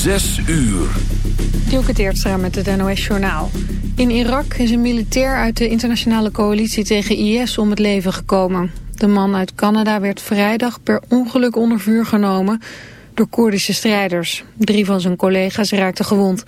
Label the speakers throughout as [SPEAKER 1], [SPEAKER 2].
[SPEAKER 1] Zes uur.
[SPEAKER 2] Dielke Teertstra met het NOS-journaal. In Irak is een militair uit de internationale coalitie tegen IS om het leven gekomen. De man uit Canada werd vrijdag per ongeluk onder vuur genomen door Koerdische strijders. Drie van zijn collega's raakten gewond.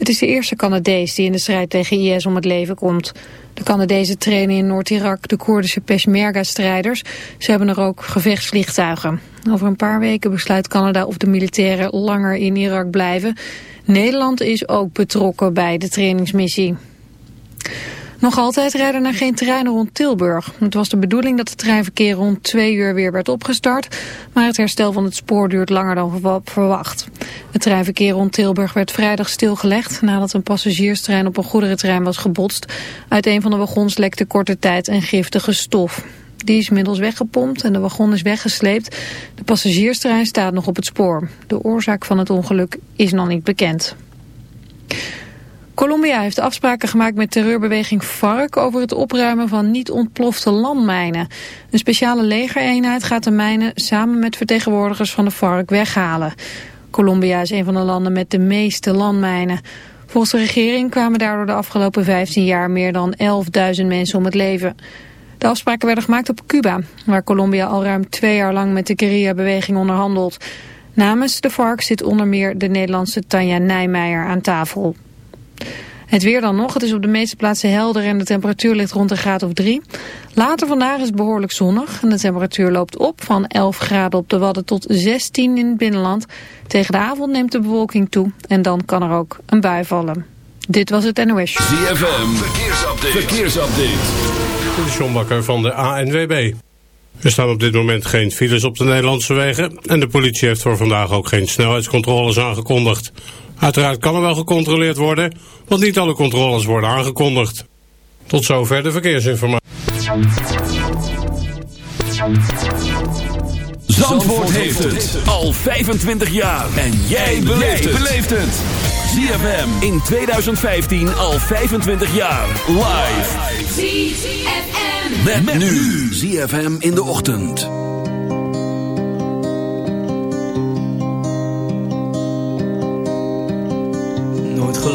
[SPEAKER 2] Het is de eerste Canadees die in de strijd tegen IS om het leven komt. De Canadezen trainen in Noord-Irak de Koerdische Peshmerga-strijders. Ze hebben er ook gevechtsvliegtuigen. Over een paar weken besluit Canada of de militairen langer in Irak blijven. Nederland is ook betrokken bij de trainingsmissie. Nog altijd rijden er geen treinen rond Tilburg. Het was de bedoeling dat het treinverkeer rond twee uur weer werd opgestart, maar het herstel van het spoor duurt langer dan verwacht. Het treinverkeer rond Tilburg werd vrijdag stilgelegd nadat een passagierstrein op een goederentrein was gebotst. Uit een van de wagons lekte korte tijd een giftige stof. Die is inmiddels weggepompt en de wagon is weggesleept. De passagierstrein staat nog op het spoor. De oorzaak van het ongeluk is nog niet bekend. Colombia heeft afspraken gemaakt met terreurbeweging FARC over het opruimen van niet ontplofte landmijnen. Een speciale legereenheid gaat de mijnen samen met vertegenwoordigers van de FARC weghalen. Colombia is een van de landen met de meeste landmijnen. Volgens de regering kwamen daardoor de afgelopen 15 jaar meer dan 11.000 mensen om het leven. De afspraken werden gemaakt op Cuba, waar Colombia al ruim twee jaar lang met de guerrilla-beweging onderhandelt. Namens de FARC zit onder meer de Nederlandse Tanja Nijmeijer aan tafel. Het weer dan nog. Het is op de meeste plaatsen helder en de temperatuur ligt rond een graad of 3. Later vandaag is het behoorlijk zonnig en de temperatuur loopt op van 11 graden op de Wadden tot 16 in het binnenland. Tegen de avond neemt de bewolking toe en dan kan er ook een bui vallen. Dit was het NOS.
[SPEAKER 1] ZFM, verkeersupdate. verkeersupdate.
[SPEAKER 3] De John Bakker van de ANWB. Er staan op dit moment geen files op de Nederlandse wegen... en de politie heeft voor vandaag ook geen snelheidscontroles aangekondigd. Uiteraard kan er wel gecontroleerd worden, want niet alle controles worden aangekondigd. Tot zover de verkeersinformatie.
[SPEAKER 1] Zandvoort heeft het al 25 jaar. En jij beleeft het. ZFM in 2015 al 25 jaar. Live. ZFM. Met, met nu. ZFM in de ochtend.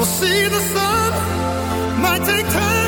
[SPEAKER 4] We'll see the sun, might take time.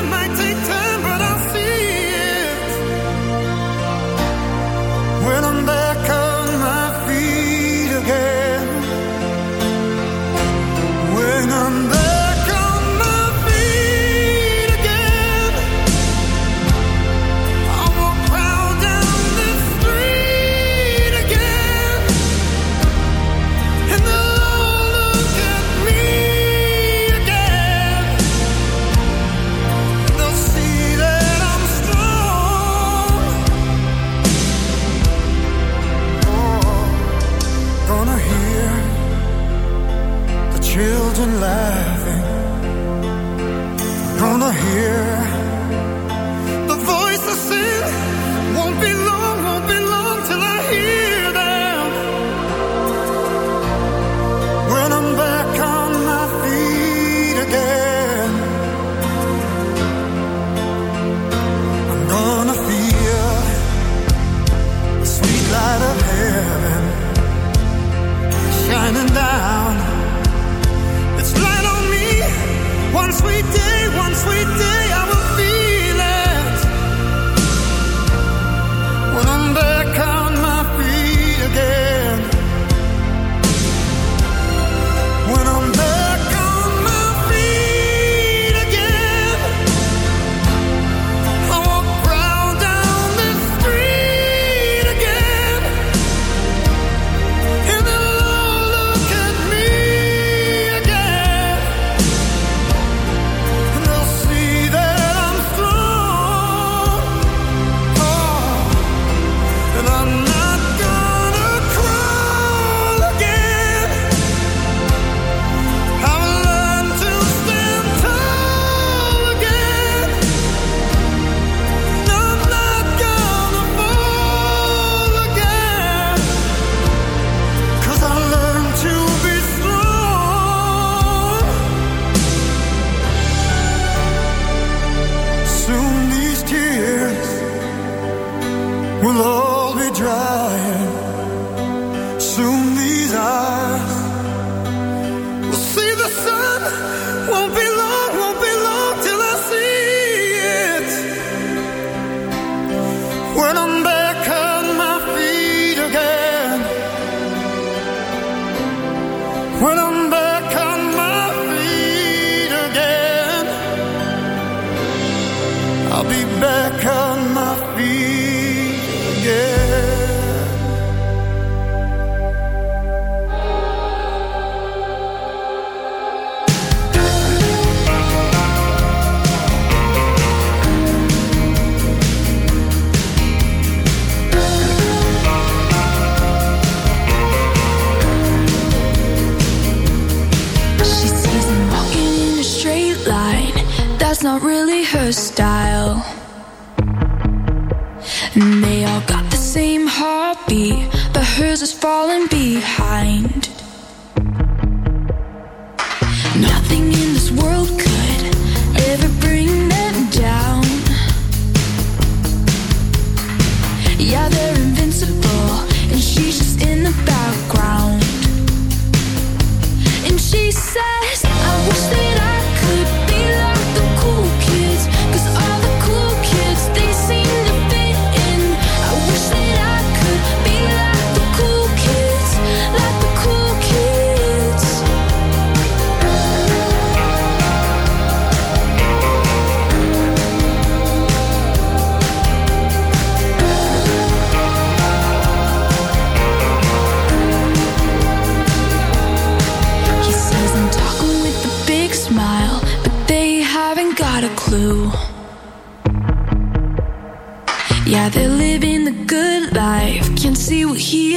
[SPEAKER 4] success.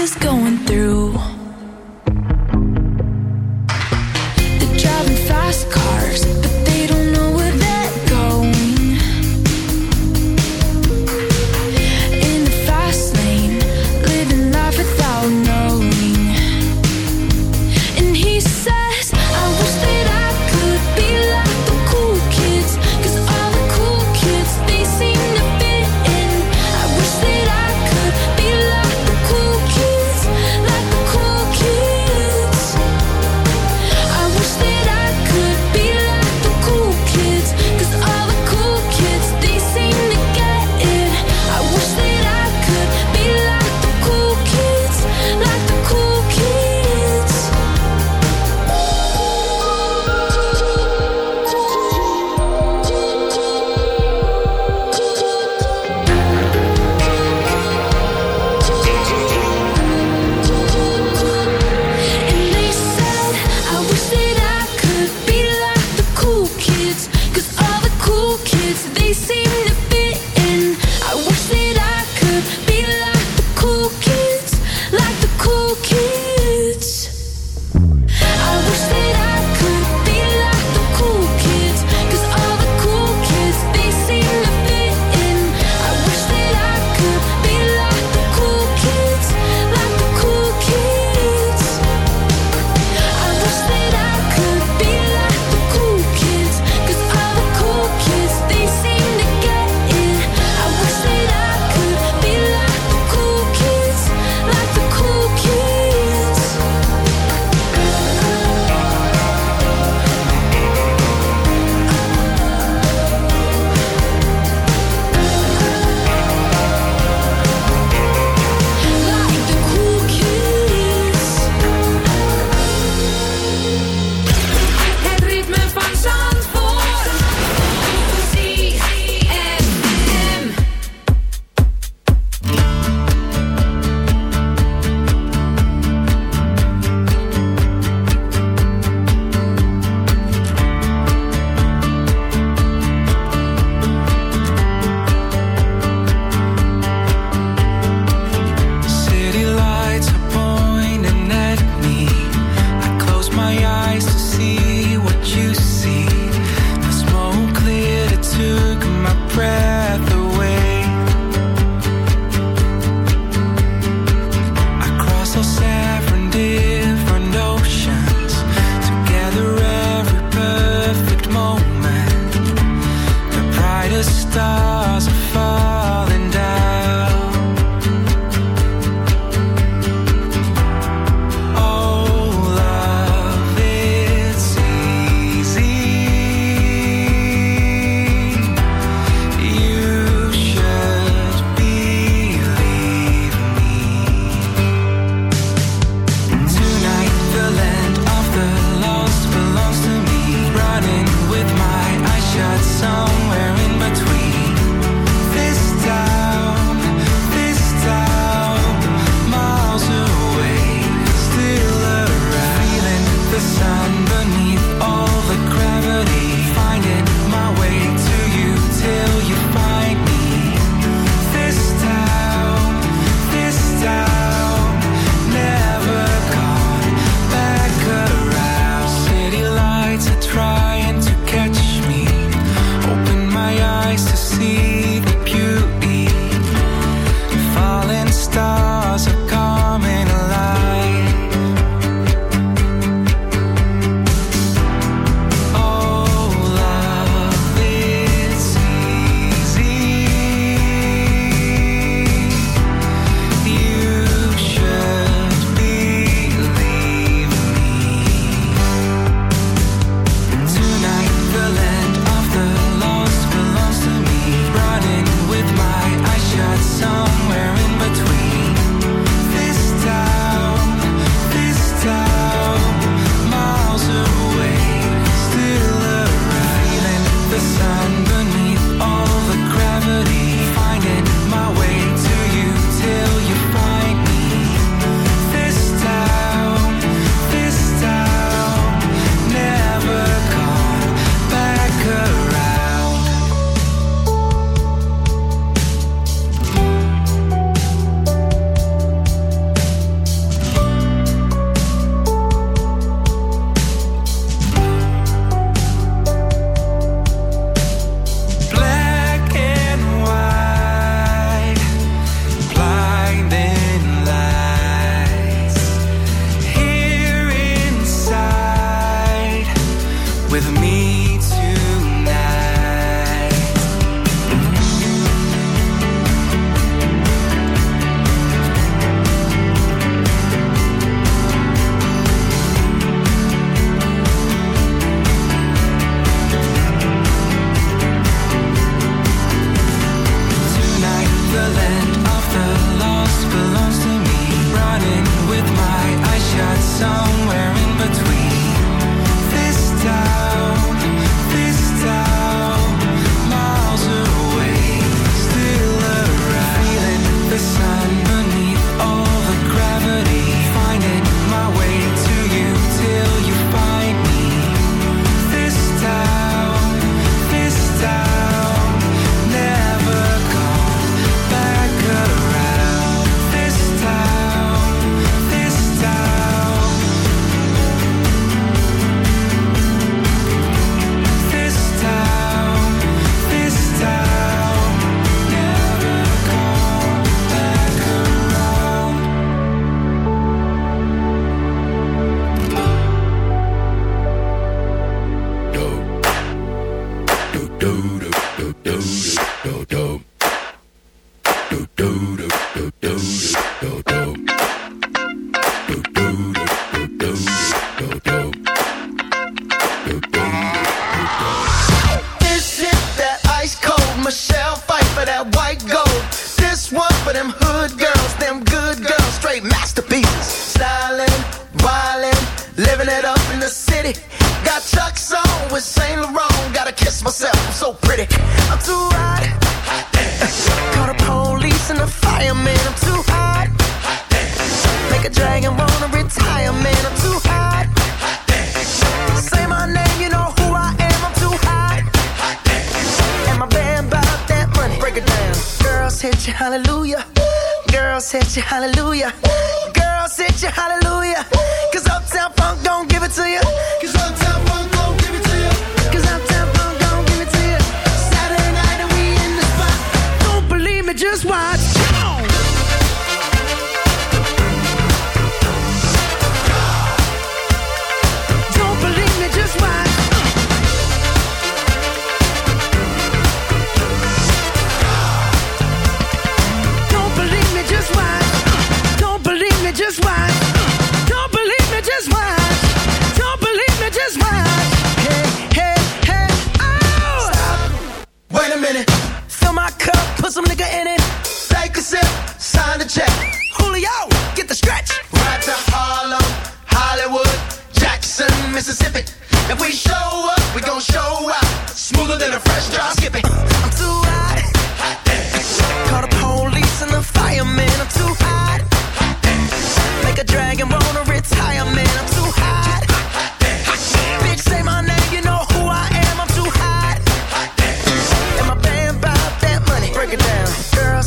[SPEAKER 4] In between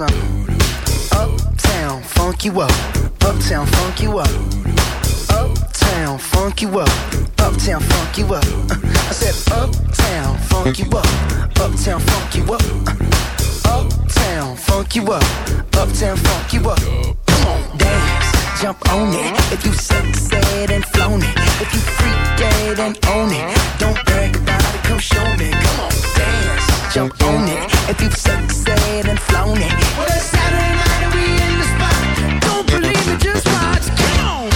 [SPEAKER 5] Uptown, funk you up. Uptown, funk you up. Uptown, funk you up. Uptown, funk you up. I said, Uptown, funk you up. Uptown, funk you up. Uptown, funk you up. Uptown, funk you up. Come on, dance, jump on it. If you suck, and flown. If you freak and own it. Don't brag about it, come show me. Come on, jump on it. If you suck, said and flown it. Well, it's Saturday night and we in the spot. Don't believe it, just watch. Come on.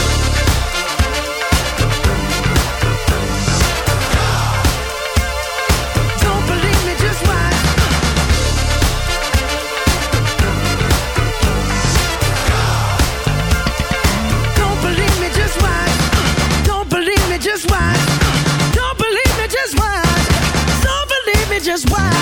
[SPEAKER 5] Don't believe me, just watch. Don't believe me, just watch. Don't believe me, just watch. Don't believe me, just watch. Don't believe me, just watch.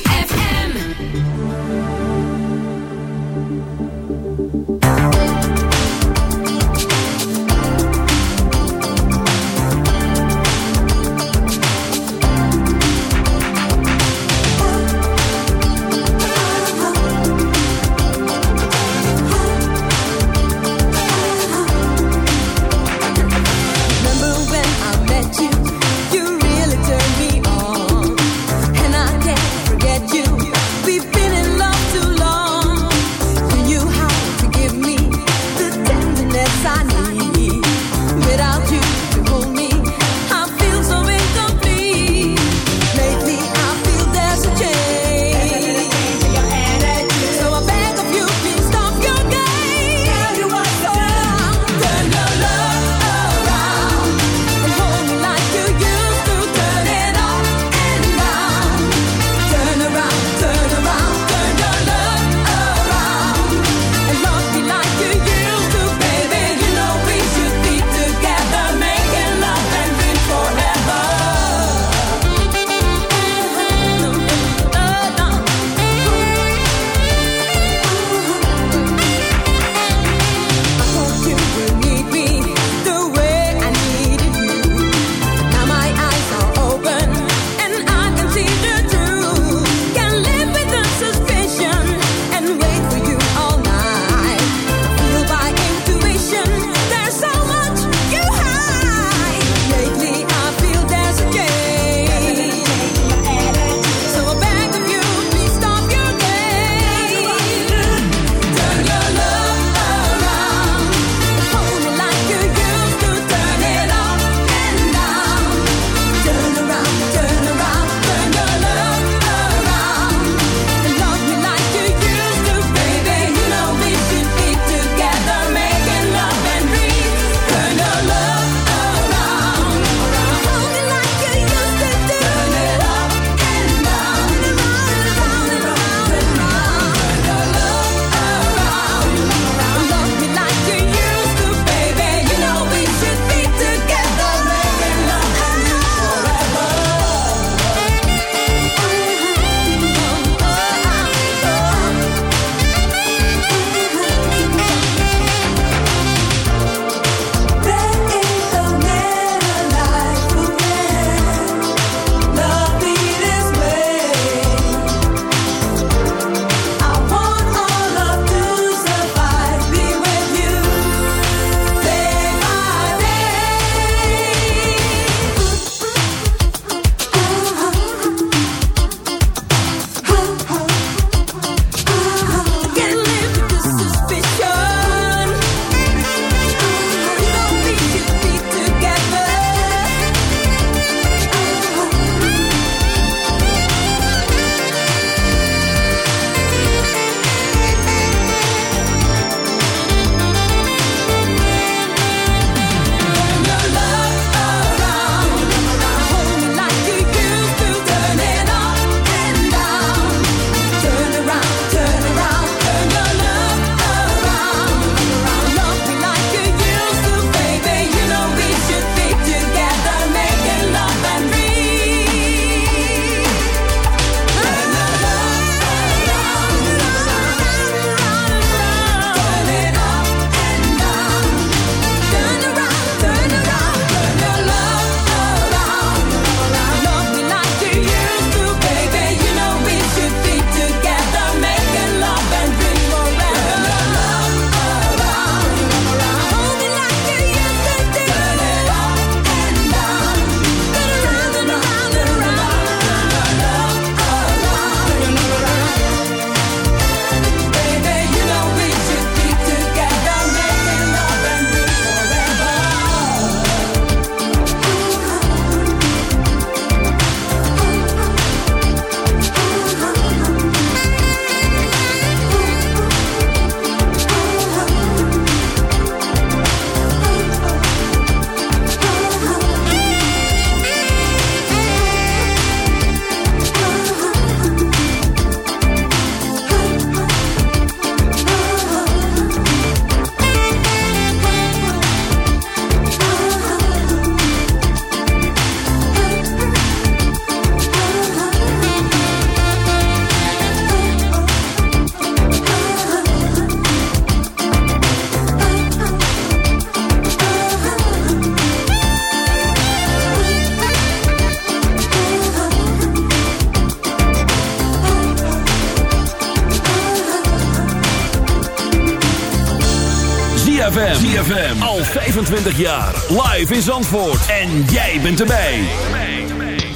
[SPEAKER 1] 25 jaar. Live in Zandvoort. En jij bent erbij.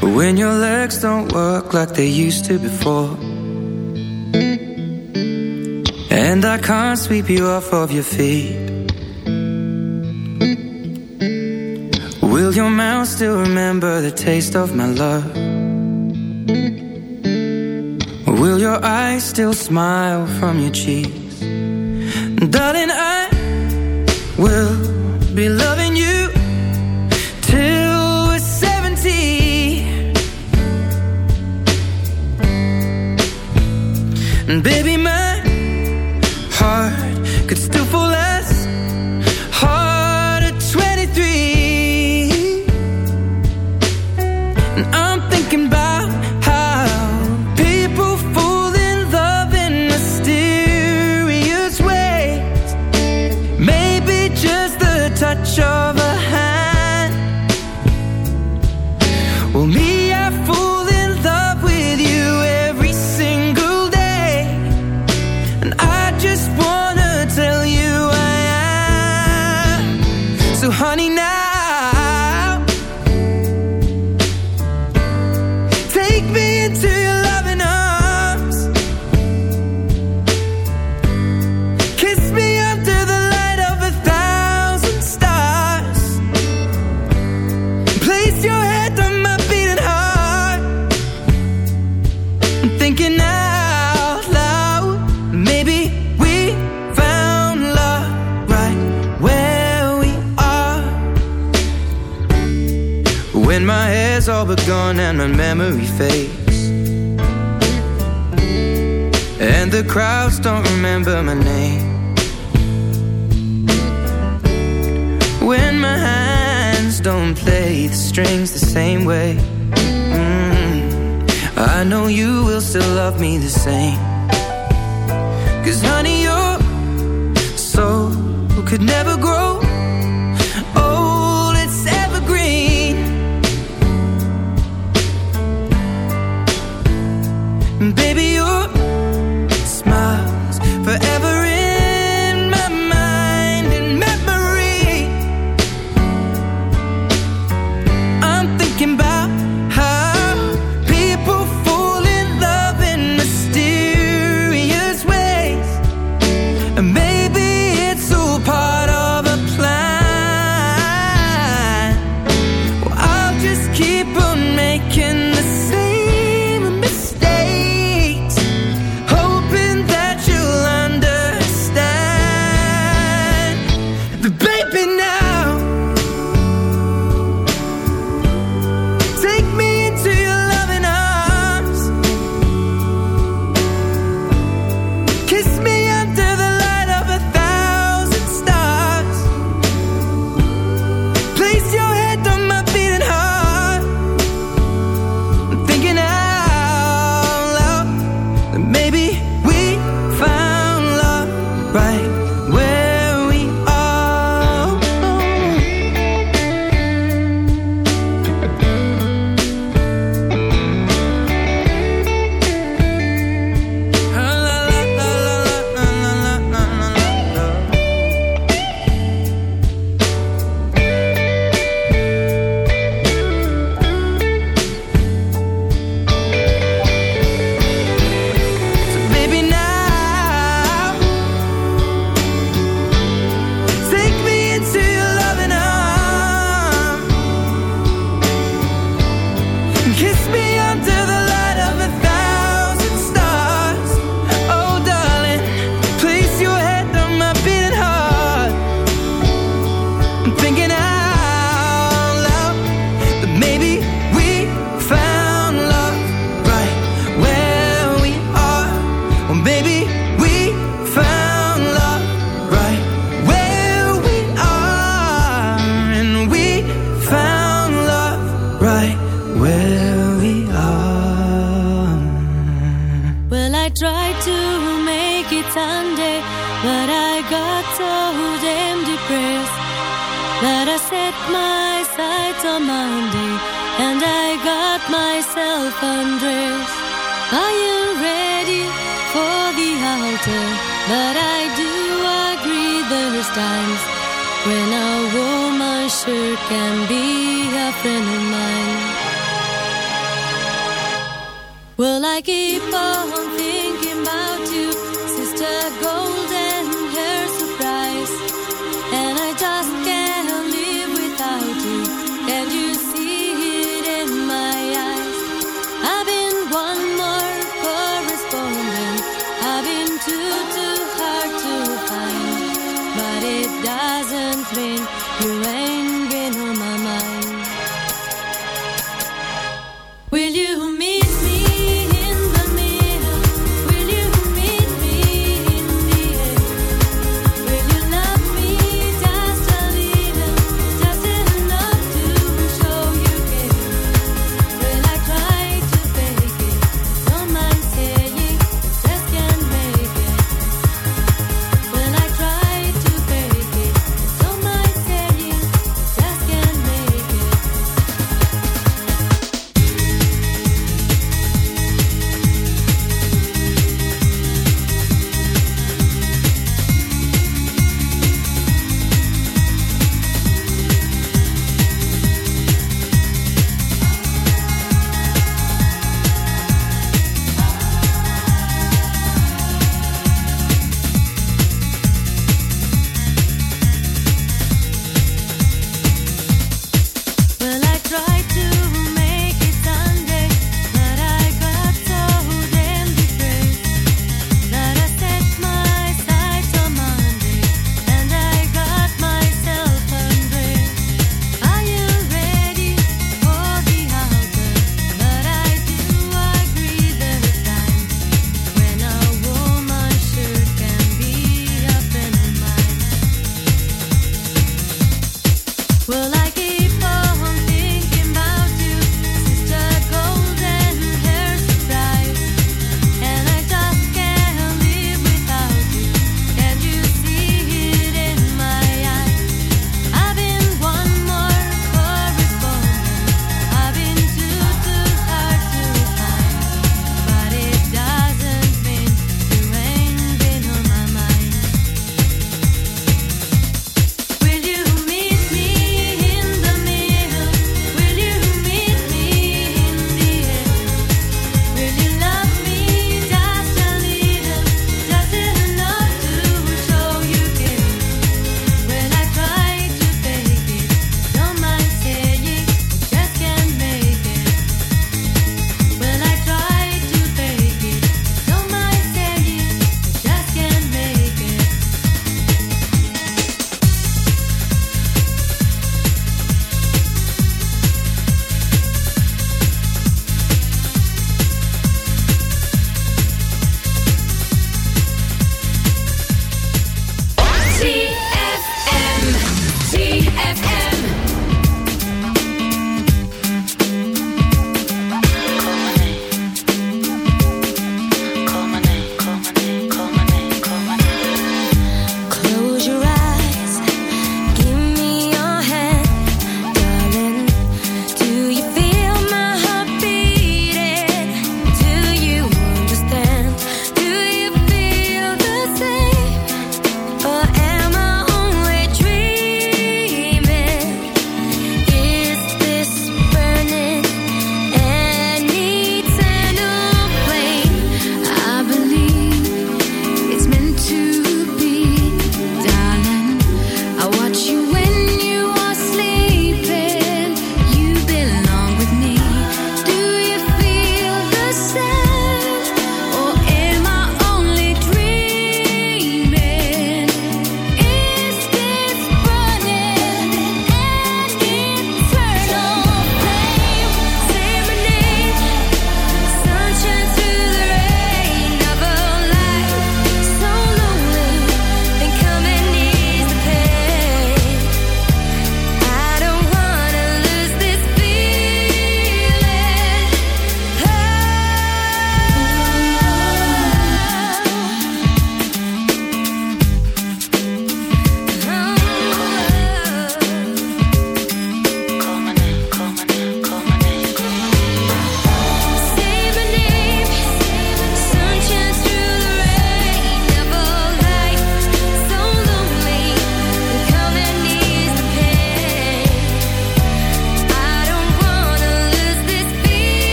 [SPEAKER 6] When your legs don't work like they used to before. And I can't sweep you off of your feet. Will your mouth still remember the taste of my love? Will your eyes still smile from your cheeks? Darling, I will be loving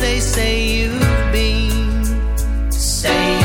[SPEAKER 7] they say you've been. Say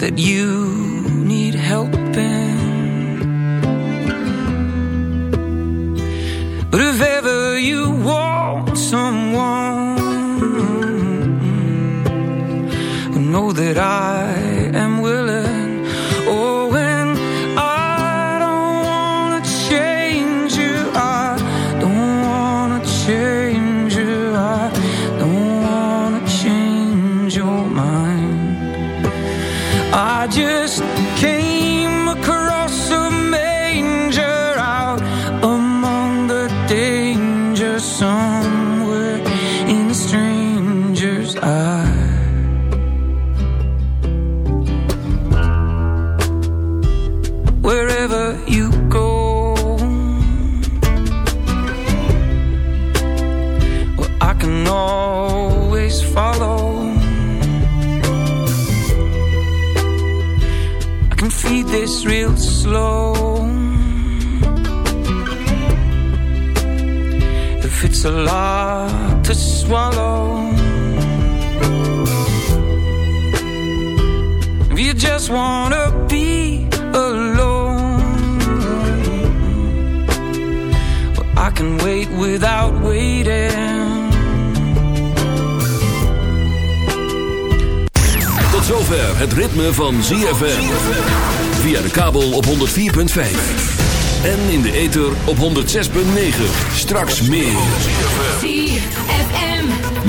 [SPEAKER 6] that you need help in. But if ever you want someone, know that I swallow. If you just wanna be alone, well, I can wait without waiting.
[SPEAKER 1] Tot zover het ritme van ZFM. Via de kabel op 104.5. En in de ether op 106.9. Straks meer.